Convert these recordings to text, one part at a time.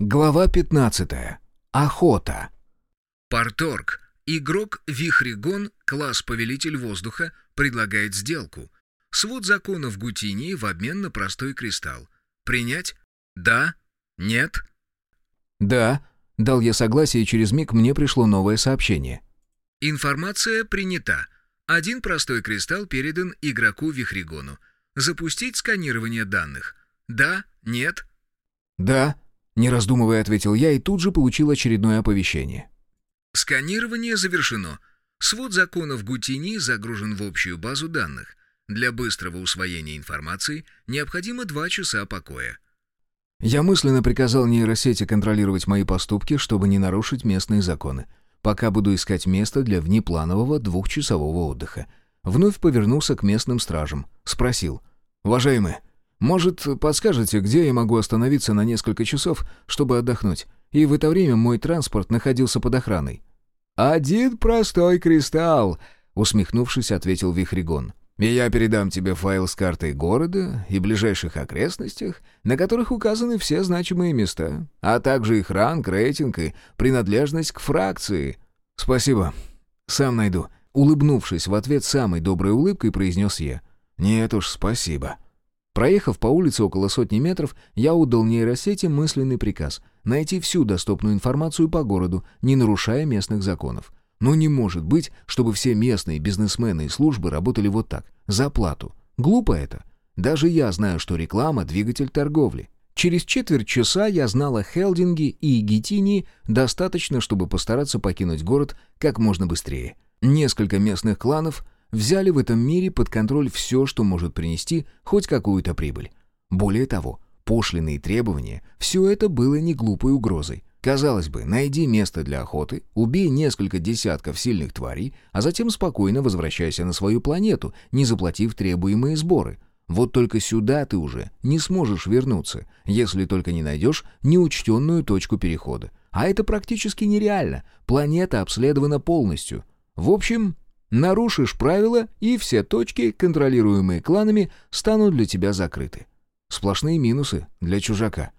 Глава 15. Охота. Парторг. Игрок Вихригон, класс Повелитель Воздуха, предлагает сделку. Свод законов Гутинии в обмен на простой кристалл. Принять? Да? Нет? Да, дал я согласие, и через миг мне пришло новое сообщение. Информация принята. Один простой кристалл передан игроку Вихригону. Запустить сканирование данных. Да? Нет? Да, не раздумывая, ответил я и тут же получил очередное оповещение. Сканирование завершено. Свод законов Гутини загружен в общую базу данных. Для быстрого усвоения информации необходимо два часа покоя. Я мысленно приказал нейросети контролировать мои поступки, чтобы не нарушить местные законы. Пока буду искать место для внепланового двухчасового отдыха. Вновь повернулся к местным стражам. Спросил. «Уважаемые, может, подскажете, где я могу остановиться на несколько часов, чтобы отдохнуть? И в это время мой транспорт находился под охраной». «Один простой кристалл», — усмехнувшись, ответил Вихригон. «И я передам тебе файл с картой города и ближайших окрестностях, на которых указаны все значимые места, а также их ранг, рейтинг и принадлежность к фракции». «Спасибо. Сам найду». Улыбнувшись в ответ самой доброй улыбкой, произнес я. «Нет уж, спасибо». Проехав по улице около сотни метров, я удал нейросети мысленный приказ — найти всю доступную информацию по городу, не нарушая местных законов. Но не может быть, чтобы все местные бизнесмены и службы работали вот так, за плату. Глупо это. Даже я знаю, что реклама — двигатель торговли. Через четверть часа я знал о Хелдинге и Гетинии достаточно, чтобы постараться покинуть город как можно быстрее. Несколько местных кланов — взяли в этом мире под контроль все, что может принести хоть какую-то прибыль. Более того, пошлины и требования – все это было не глупой угрозой. Казалось бы, найди место для охоты, убей несколько десятков сильных тварей, а затем спокойно возвращайся на свою планету, не заплатив требуемые сборы. Вот только сюда ты уже не сможешь вернуться, если только не найдешь неучтенную точку перехода. А это практически нереально. Планета обследована полностью. В общем, Нарушишь правила, и все точки, контролируемые кланами, станут для тебя закрыты. Сплошные минусы для чужака.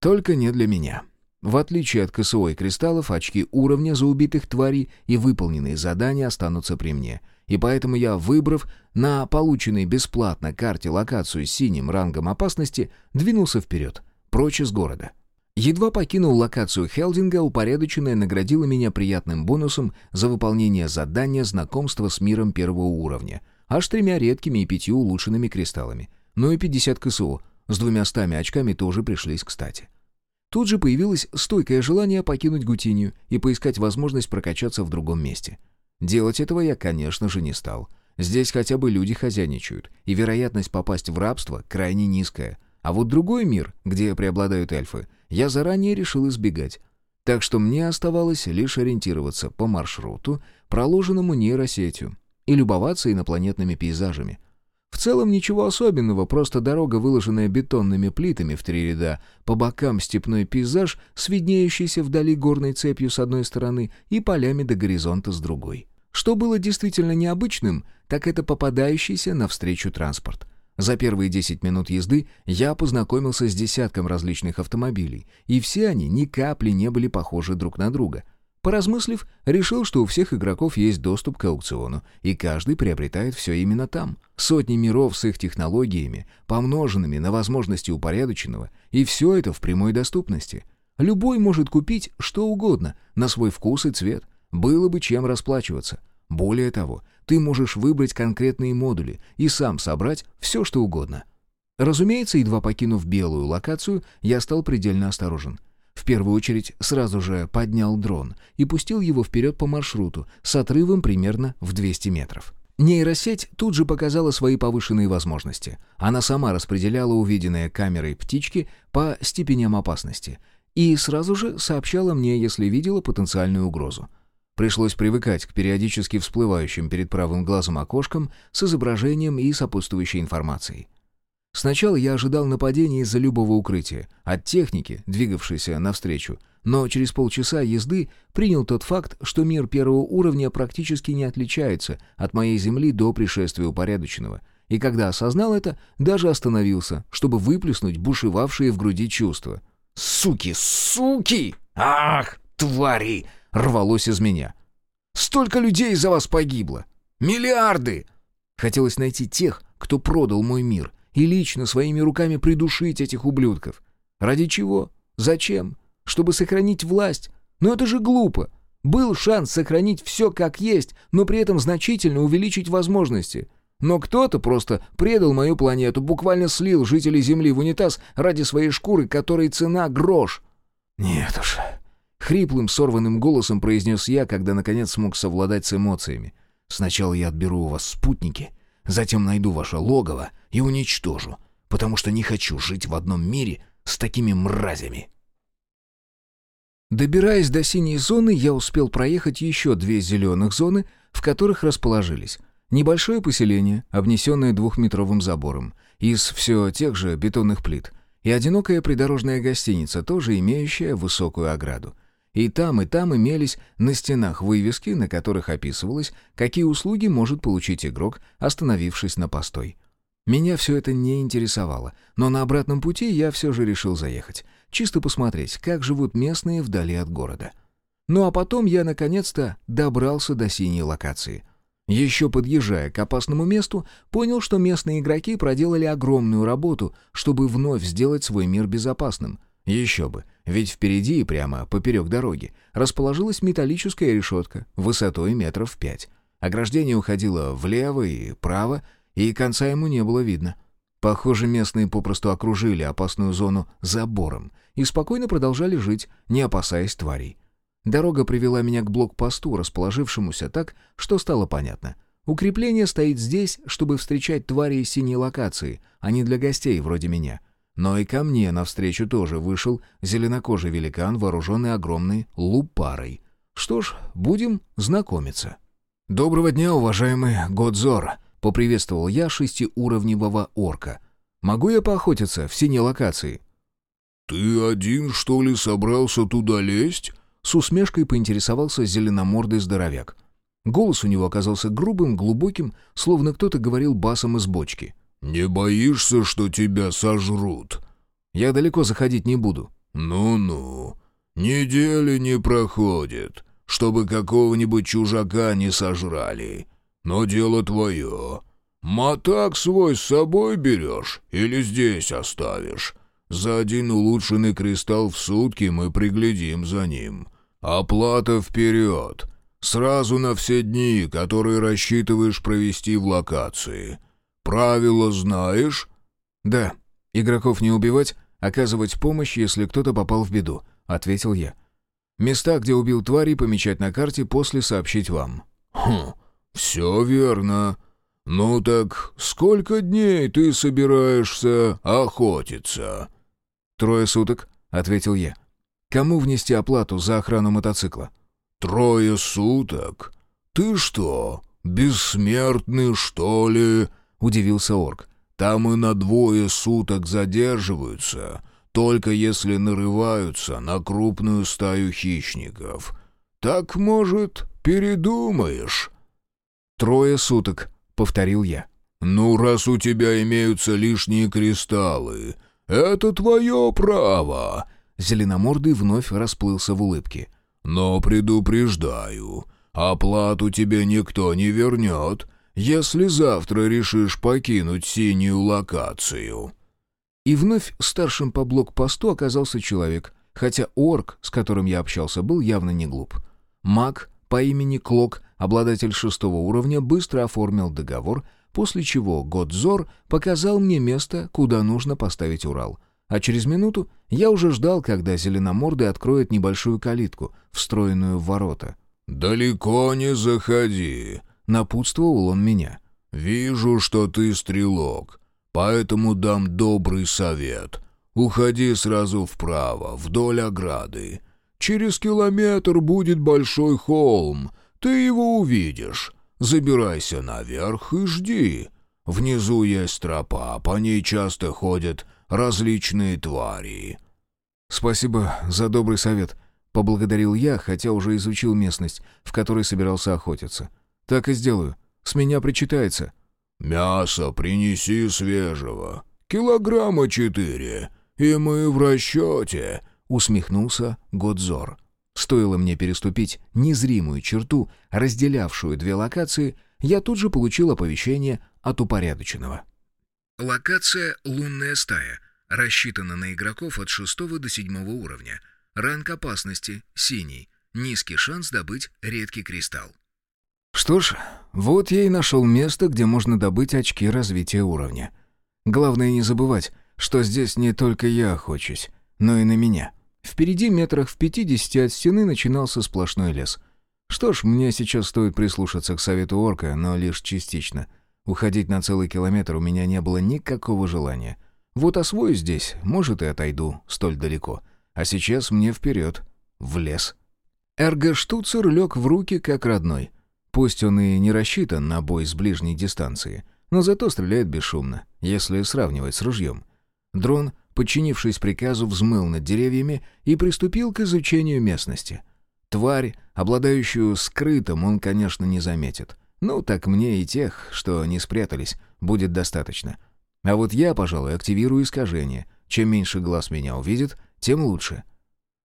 Только не для меня. В отличие от КСО и кристаллов, очки уровня за убитых тварей и выполненные задания останутся при мне. И поэтому я, выбрав на полученной бесплатно карте локацию с синим рангом опасности, двинулся вперед, прочь из города. Едва покинул локацию Хелдинга, упорядоченная наградила меня приятным бонусом за выполнение задания знакомства с миром первого уровня, аж тремя редкими и пятью улучшенными кристаллами. Ну и 50 КСО, с двумя стами очками тоже пришлись кстати. Тут же появилось стойкое желание покинуть Гутинию и поискать возможность прокачаться в другом месте. Делать этого я, конечно же, не стал. Здесь хотя бы люди хозяйничают, и вероятность попасть в рабство крайне низкая. А вот другой мир, где преобладают эльфы — я заранее решил избегать. Так что мне оставалось лишь ориентироваться по маршруту, проложенному нейросетью, и любоваться инопланетными пейзажами. В целом ничего особенного, просто дорога, выложенная бетонными плитами в три ряда, по бокам степной пейзаж с виднеющейся вдали горной цепью с одной стороны и полями до горизонта с другой. Что было действительно необычным, так это попадающийся навстречу транспорт. За первые 10 минут езды я познакомился с десятком различных автомобилей, и все они ни капли не были похожи друг на друга. Поразмыслив, решил, что у всех игроков есть доступ к аукциону, и каждый приобретает все именно там. Сотни миров с их технологиями, помноженными на возможности упорядоченного, и все это в прямой доступности. Любой может купить что угодно, на свой вкус и цвет. Было бы чем расплачиваться. Более того, ты можешь выбрать конкретные модули и сам собрать все, что угодно. Разумеется, едва покинув белую локацию, я стал предельно осторожен. В первую очередь сразу же поднял дрон и пустил его вперед по маршруту с отрывом примерно в 200 метров. Нейросеть тут же показала свои повышенные возможности. Она сама распределяла увиденные камерой птички по степеням опасности и сразу же сообщала мне, если видела потенциальную угрозу. Пришлось привыкать к периодически всплывающим перед правым глазом окошкам с изображением и сопутствующей информацией. Сначала я ожидал нападения из-за любого укрытия, от техники, двигавшейся навстречу, но через полчаса езды принял тот факт, что мир первого уровня практически не отличается от моей Земли до пришествия упорядоченного, и когда осознал это, даже остановился, чтобы выплеснуть бушевавшие в груди чувства. «Суки, суки! Ах, твари!» — рвалось из меня. «Столько людей из-за вас погибло! Миллиарды!» Хотелось найти тех, кто продал мой мир, и лично своими руками придушить этих ублюдков. Ради чего? Зачем? Чтобы сохранить власть? Но это же глупо. Был шанс сохранить все как есть, но при этом значительно увеличить возможности. Но кто-то просто предал мою планету, буквально слил жителей Земли в унитаз ради своей шкуры, которой цена грош. Нет уж. Хриплым, сорванным голосом произнес я, когда наконец смог совладать с эмоциями. Сначала я отберу у вас спутники, затем найду ваше логово и уничтожу, потому что не хочу жить в одном мире с такими мразями. Добираясь до синей зоны, я успел проехать еще две зеленых зоны, в которых расположились. Небольшое поселение, обнесенное двухметровым забором, из все тех же бетонных плит, и одинокая придорожная гостиница, тоже имеющая высокую ограду. И там, и там имелись на стенах вывески, на которых описывалось, какие услуги может получить игрок, остановившись на постой. Меня все это не интересовало, но на обратном пути я все же решил заехать, чисто посмотреть, как живут местные вдали от города. Ну а потом я наконец-то добрался до синей локации. Еще подъезжая к опасному месту, понял, что местные игроки проделали огромную работу, чтобы вновь сделать свой мир безопасным. Еще бы, ведь впереди и прямо поперек дороги расположилась металлическая решетка высотой метров пять. Ограждение уходило влево и право, и конца ему не было видно. Похоже, местные попросту окружили опасную зону забором и спокойно продолжали жить, не опасаясь тварей. Дорога привела меня к блокпосту, расположившемуся так, что стало понятно. Укрепление стоит здесь, чтобы встречать твари из синей локации, а не для гостей вроде меня. Но и ко мне навстречу тоже вышел зеленокожий великан, вооруженный огромной лупарой. Что ж, будем знакомиться. «Доброго дня, уважаемый Годзор!» — поприветствовал я шестиуровневого орка. «Могу я поохотиться в синей локации?» «Ты один, что ли, собрался туда лезть?» С усмешкой поинтересовался зеленомордый здоровяк. Голос у него оказался грубым, глубоким, словно кто-то говорил басом из бочки. «Не боишься, что тебя сожрут?» «Я далеко заходить не буду». «Ну-ну, недели не проходит, чтобы какого-нибудь чужака не сожрали. Но дело твое. Мотак свой с собой берешь или здесь оставишь? За один улучшенный кристалл в сутки мы приглядим за ним. Оплата вперед. Сразу на все дни, которые рассчитываешь провести в локации. Правила знаешь? Да. Игроков не убивать, оказывать помощь, если кто-то попал в беду, ответил я. Места, где убил твари, помечать на карте, после сообщить вам. Хм, все верно. Ну так сколько дней ты собираешься охотиться? «Трое суток», — ответил я. «Кому внести оплату за охрану мотоцикла?» «Трое суток? Ты что, бессмертный, что ли?» — удивился орк. «Там и на двое суток задерживаются, только если нарываются на крупную стаю хищников. Так, может, передумаешь?» «Трое суток», — повторил я. «Ну, раз у тебя имеются лишние кристаллы, «Это твое право!» Зеленомордый вновь расплылся в улыбке. «Но предупреждаю, оплату тебе никто не вернет, если завтра решишь покинуть синюю локацию». И вновь старшим по блокпосту оказался человек, хотя орк, с которым я общался, был явно не глуп. Маг по имени Клок, обладатель шестого уровня, быстро оформил договор — после чего Годзор показал мне место, куда нужно поставить Урал. А через минуту я уже ждал, когда зеленомордый откроет небольшую калитку, встроенную в ворота. «Далеко не заходи», — напутствовал он меня. «Вижу, что ты стрелок, поэтому дам добрый совет. Уходи сразу вправо, вдоль ограды. Через километр будет большой холм, ты его увидишь. Забирайся наверх и жди. Внизу есть тропа, по ней часто ходят различные твари». «Спасибо за добрый совет», — поблагодарил я, хотя уже изучил местность, в которой собирался охотиться. «Так и сделаю. С меня причитается». «Мясо принеси свежего. Килограмма четыре. и мы в расчете», — усмехнулся Годзор. Стоило мне переступить незримую черту, разделявшую две локации, я тут же получил оповещение от упорядоченного. Локация «Лунная стая» рассчитана на игроков от 6 до 7 уровня. Ранг опасности – синий. Низкий шанс добыть редкий кристалл. Что ж, вот я и нашел место, где можно добыть очки развития уровня. Главное не забывать, что здесь не только я охочусь, но и на меня. Впереди метрах в пятидесяти от стены начинался сплошной лес. Что ж, мне сейчас стоит прислушаться к совету орка, но лишь частично. Уходить на целый километр у меня не было никакого желания. Вот освоюсь здесь, может, и отойду столь далеко. А сейчас мне вперед, в лес. Эрго-штуцер лег в руки как родной. Пусть он и не рассчитан на бой с ближней дистанции, но зато стреляет бесшумно, если сравнивать с ружьем. Дрон, подчинившись приказу, взмыл над деревьями и приступил к изучению местности. Тварь, обладающую скрытым, он, конечно, не заметит. Ну, так мне и тех, что не спрятались, будет достаточно. А вот я, пожалуй, активирую искажение. Чем меньше глаз меня увидит, тем лучше.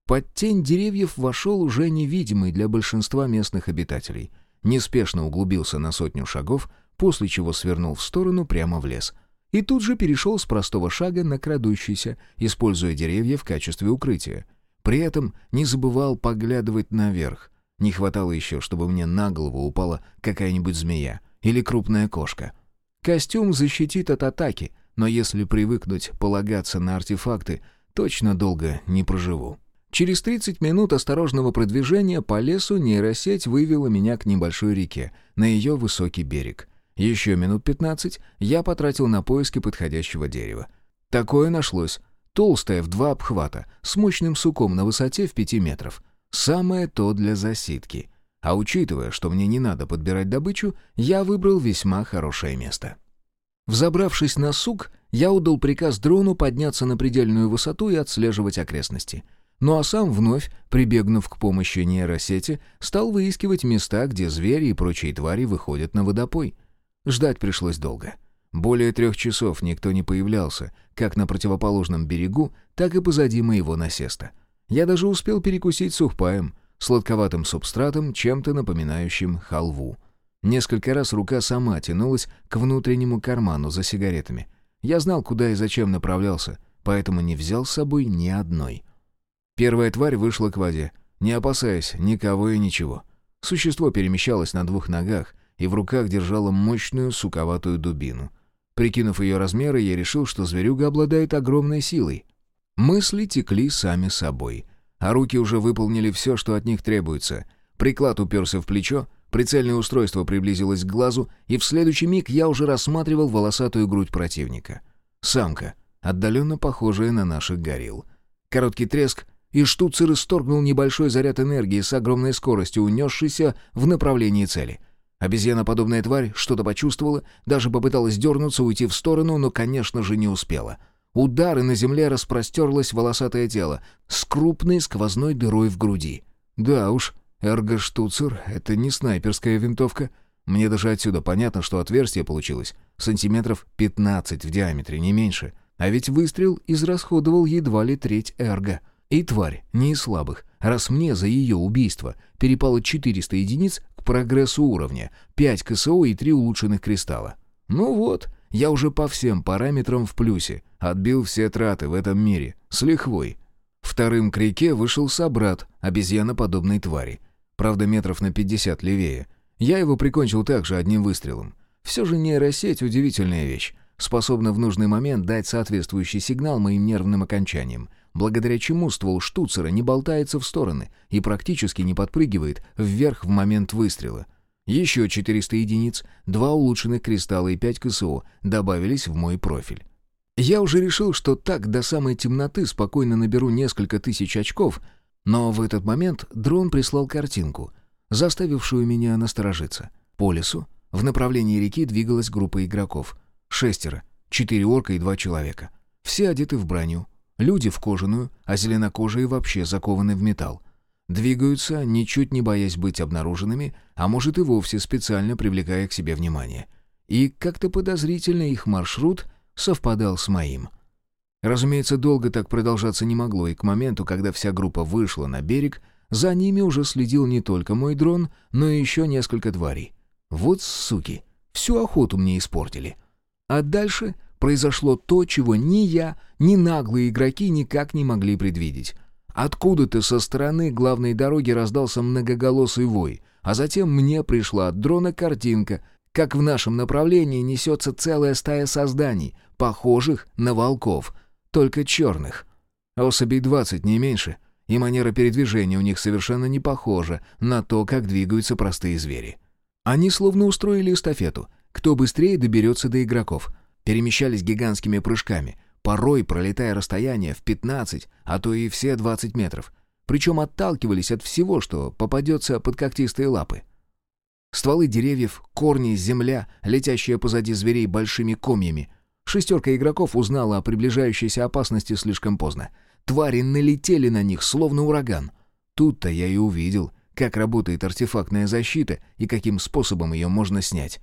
Под тень деревьев вошел уже невидимый для большинства местных обитателей. Неспешно углубился на сотню шагов, после чего свернул в сторону прямо в лес. И тут же перешел с простого шага на крадущийся, используя деревья в качестве укрытия. При этом не забывал поглядывать наверх. Не хватало еще, чтобы мне на голову упала какая-нибудь змея или крупная кошка. Костюм защитит от атаки, но если привыкнуть полагаться на артефакты, точно долго не проживу. Через 30 минут осторожного продвижения по лесу нейросеть вывела меня к небольшой реке, на ее высокий берег. Еще минут 15 я потратил на поиски подходящего дерева. Такое нашлось. Толстое в два обхвата, с мощным суком на высоте в 5 метров. Самое то для засидки. А учитывая, что мне не надо подбирать добычу, я выбрал весьма хорошее место. Взобравшись на сук, я удал приказ дрону подняться на предельную высоту и отслеживать окрестности — ну а сам вновь, прибегнув к помощи нейросети, стал выискивать места, где звери и прочие твари выходят на водопой. Ждать пришлось долго. Более трех часов никто не появлялся, как на противоположном берегу, так и позади моего насеста. Я даже успел перекусить сухпаем, сладковатым субстратом, чем-то напоминающим халву. Несколько раз рука сама тянулась к внутреннему карману за сигаретами. Я знал, куда и зачем направлялся, поэтому не взял с собой ни одной. Первая тварь вышла к воде, не опасаясь никого и ничего. Существо перемещалось на двух ногах и в руках держало мощную суковатую дубину. Прикинув ее размеры, я решил, что зверюга обладает огромной силой. Мысли текли сами собой, а руки уже выполнили все, что от них требуется. Приклад уперся в плечо, прицельное устройство приблизилось к глазу, и в следующий миг я уже рассматривал волосатую грудь противника. Самка, отдаленно похожая на наших горилл. Короткий треск, и штуцер исторгнул небольшой заряд энергии с огромной скоростью, унесшийся в направлении цели. Обезьяноподобная тварь что-то почувствовала, даже попыталась дернуться, уйти в сторону, но, конечно же, не успела. Удар, и на земле распростерлось волосатое тело с крупной сквозной дырой в груди. Да уж, эрго-штуцер — это не снайперская винтовка. Мне даже отсюда понятно, что отверстие получилось сантиметров 15 в диаметре, не меньше. А ведь выстрел израсходовал едва ли треть эрго — и тварь не из слабых, раз мне за ее убийство перепало 400 единиц к прогрессу уровня, 5 КСО и 3 улучшенных кристалла. Ну вот, я уже по всем параметрам в плюсе, отбил все траты в этом мире, с лихвой. Вторым к реке вышел собрат обезьяноподобной твари. Правда, метров на 50 левее. Я его прикончил также одним выстрелом. Все же нейросеть — удивительная вещь способна в нужный момент дать соответствующий сигнал моим нервным окончаниям, благодаря чему ствол штуцера не болтается в стороны и практически не подпрыгивает вверх в момент выстрела. Еще 400 единиц, два улучшенных кристалла и 5 КСО добавились в мой профиль. Я уже решил, что так до самой темноты спокойно наберу несколько тысяч очков, но в этот момент дрон прислал картинку, заставившую меня насторожиться. По лесу в направлении реки двигалась группа игроков — Шестеро. Четыре орка и два человека. Все одеты в броню. Люди в кожаную, а зеленокожие вообще закованы в металл. Двигаются, ничуть не боясь быть обнаруженными, а может и вовсе специально привлекая к себе внимание. И как-то подозрительно их маршрут совпадал с моим. Разумеется, долго так продолжаться не могло, и к моменту, когда вся группа вышла на берег, за ними уже следил не только мой дрон, но и еще несколько тварей. Вот суки, всю охоту мне испортили. А дальше произошло то, чего ни я, ни наглые игроки никак не могли предвидеть. Откуда-то со стороны главной дороги раздался многоголосый вой, а затем мне пришла от дрона картинка, как в нашем направлении несется целая стая созданий, похожих на волков, только черных. Особей двадцать, не меньше, и манера передвижения у них совершенно не похожа на то, как двигаются простые звери. Они словно устроили эстафету. Кто быстрее доберется до игроков. Перемещались гигантскими прыжками, порой пролетая расстояние в 15, а то и все 20 метров. Причем отталкивались от всего, что попадется под когтистые лапы. Стволы деревьев, корни, земля, летящая позади зверей большими комьями. Шестерка игроков узнала о приближающейся опасности слишком поздно. Твари налетели на них, словно ураган. Тут-то я и увидел, как работает артефактная защита и каким способом ее можно снять.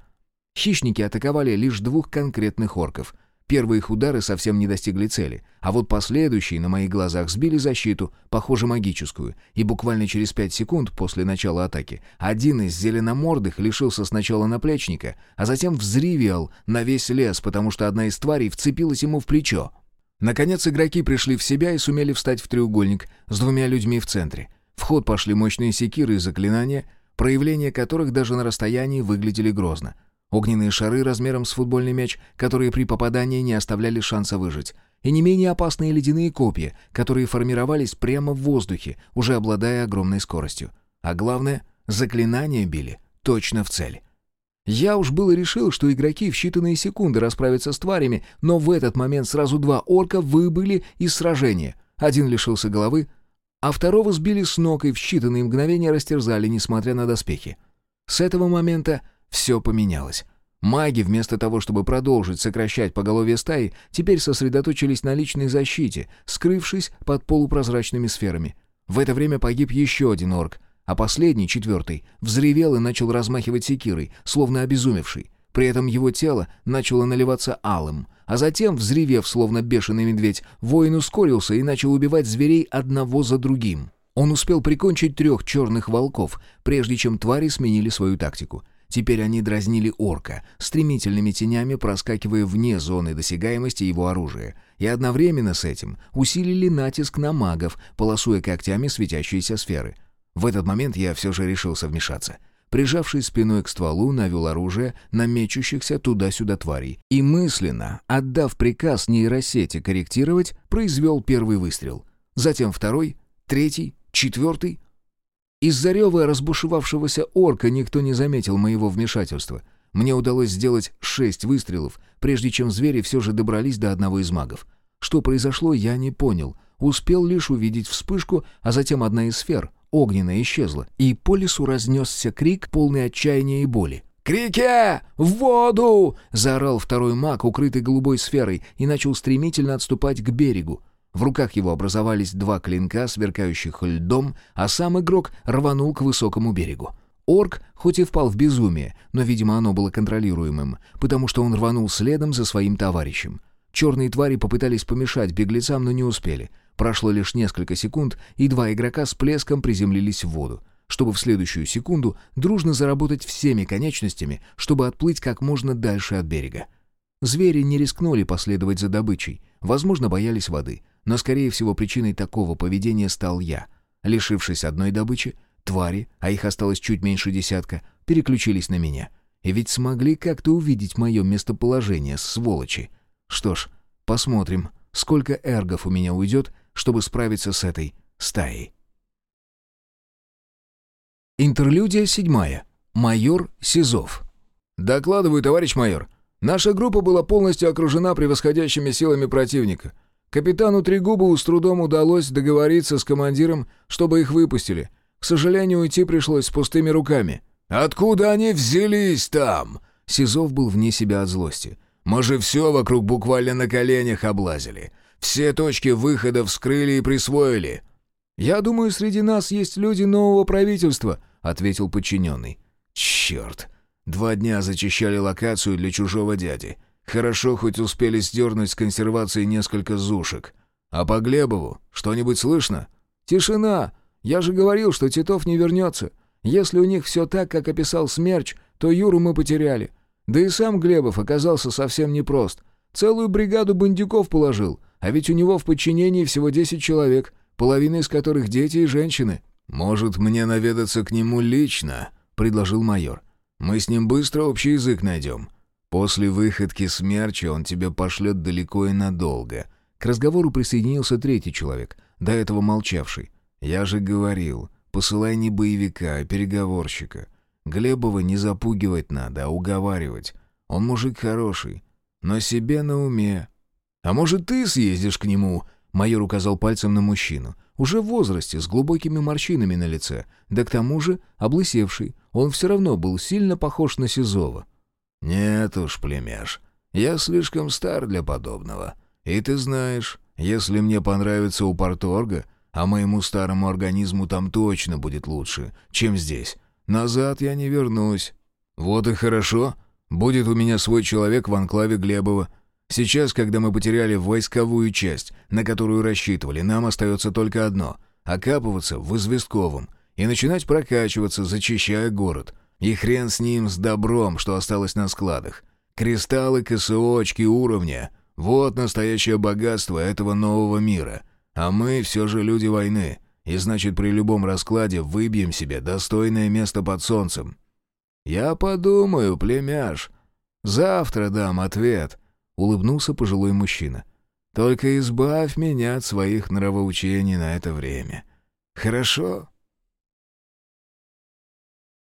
Хищники атаковали лишь двух конкретных орков. Первые их удары совсем не достигли цели, а вот последующие на моих глазах сбили защиту, похоже магическую, и буквально через пять секунд после начала атаки один из зеленомордых лишился сначала наплечника, а затем взревел на весь лес, потому что одна из тварей вцепилась ему в плечо. Наконец игроки пришли в себя и сумели встать в треугольник с двумя людьми в центре. В ход пошли мощные секиры и заклинания, проявления которых даже на расстоянии выглядели грозно. Огненные шары размером с футбольный мяч, которые при попадании не оставляли шанса выжить. И не менее опасные ледяные копья, которые формировались прямо в воздухе, уже обладая огромной скоростью. А главное, заклинания били точно в цель. Я уж было решил, что игроки в считанные секунды расправятся с тварями, но в этот момент сразу два орка выбыли из сражения. Один лишился головы, а второго сбили с ног и в считанные мгновения растерзали, несмотря на доспехи. С этого момента все поменялось. Маги, вместо того, чтобы продолжить сокращать поголовье стаи, теперь сосредоточились на личной защите, скрывшись под полупрозрачными сферами. В это время погиб еще один орк, а последний, четвертый, взревел и начал размахивать секирой, словно обезумевший. При этом его тело начало наливаться алым, а затем, взревев, словно бешеный медведь, воин ускорился и начал убивать зверей одного за другим. Он успел прикончить трех черных волков, прежде чем твари сменили свою тактику. Теперь они дразнили орка, стремительными тенями проскакивая вне зоны досягаемости его оружия, и одновременно с этим усилили натиск на магов, полосуя когтями светящиеся сферы. В этот момент я все же решился вмешаться. Прижавшись спиной к стволу, навел оружие на мечущихся туда-сюда тварей и мысленно, отдав приказ нейросети корректировать, произвел первый выстрел. Затем второй, третий, четвертый — из-за рева разбушевавшегося орка никто не заметил моего вмешательства. Мне удалось сделать шесть выстрелов, прежде чем звери все же добрались до одного из магов. Что произошло, я не понял. Успел лишь увидеть вспышку, а затем одна из сфер, огненная, исчезла, и по лесу разнесся крик, полный отчаяния и боли. «Крике! В воду!» — заорал второй маг, укрытый голубой сферой, и начал стремительно отступать к берегу. В руках его образовались два клинка, сверкающих льдом, а сам игрок рванул к высокому берегу. Орк хоть и впал в безумие, но, видимо, оно было контролируемым, потому что он рванул следом за своим товарищем. Черные твари попытались помешать беглецам, но не успели. Прошло лишь несколько секунд, и два игрока с плеском приземлились в воду, чтобы в следующую секунду дружно заработать всеми конечностями, чтобы отплыть как можно дальше от берега. Звери не рискнули последовать за добычей, возможно, боялись воды — но, скорее всего, причиной такого поведения стал я. Лишившись одной добычи, твари, а их осталось чуть меньше десятка, переключились на меня. И ведь смогли как-то увидеть мое местоположение, сволочи. Что ж, посмотрим, сколько эргов у меня уйдет, чтобы справиться с этой стаей. Интерлюдия седьмая. Майор Сизов. «Докладываю, товарищ майор. Наша группа была полностью окружена превосходящими силами противника. Капитану Трегубову с трудом удалось договориться с командиром, чтобы их выпустили. К сожалению, уйти пришлось с пустыми руками. «Откуда они взялись там?» Сизов был вне себя от злости. «Мы же все вокруг буквально на коленях облазили. Все точки выхода вскрыли и присвоили». «Я думаю, среди нас есть люди нового правительства», — ответил подчиненный. «Черт! Два дня зачищали локацию для чужого дяди. Хорошо, хоть успели сдернуть с консервации несколько зушек. А по Глебову что-нибудь слышно? Тишина! Я же говорил, что Титов не вернется. Если у них все так, как описал Смерч, то Юру мы потеряли. Да и сам Глебов оказался совсем непрост. Целую бригаду бандюков положил, а ведь у него в подчинении всего 10 человек, половина из которых дети и женщины. «Может, мне наведаться к нему лично?» — предложил майор. «Мы с ним быстро общий язык найдем. После выходки смерча он тебя пошлет далеко и надолго. К разговору присоединился третий человек, до этого молчавший. Я же говорил, посылай не боевика, а переговорщика. Глебова не запугивать надо, а уговаривать. Он мужик хороший, но себе на уме. А может, ты съездишь к нему?» Майор указал пальцем на мужчину. Уже в возрасте, с глубокими морщинами на лице. Да к тому же облысевший. Он все равно был сильно похож на Сизова. «Нет уж, племяш, я слишком стар для подобного. И ты знаешь, если мне понравится у порторга, а моему старому организму там точно будет лучше, чем здесь, назад я не вернусь. Вот и хорошо, будет у меня свой человек в анклаве Глебова. Сейчас, когда мы потеряли войсковую часть, на которую рассчитывали, нам остается только одно — окапываться в Известковом и начинать прокачиваться, зачищая город». И хрен с ним, с добром, что осталось на складах. Кристаллы КСО, очки уровня — вот настоящее богатство этого нового мира. А мы все же люди войны, и значит при любом раскладе выбьем себе достойное место под солнцем. «Я подумаю, племяш. Завтра дам ответ», — улыбнулся пожилой мужчина. «Только избавь меня от своих нравоучений на это время. Хорошо?»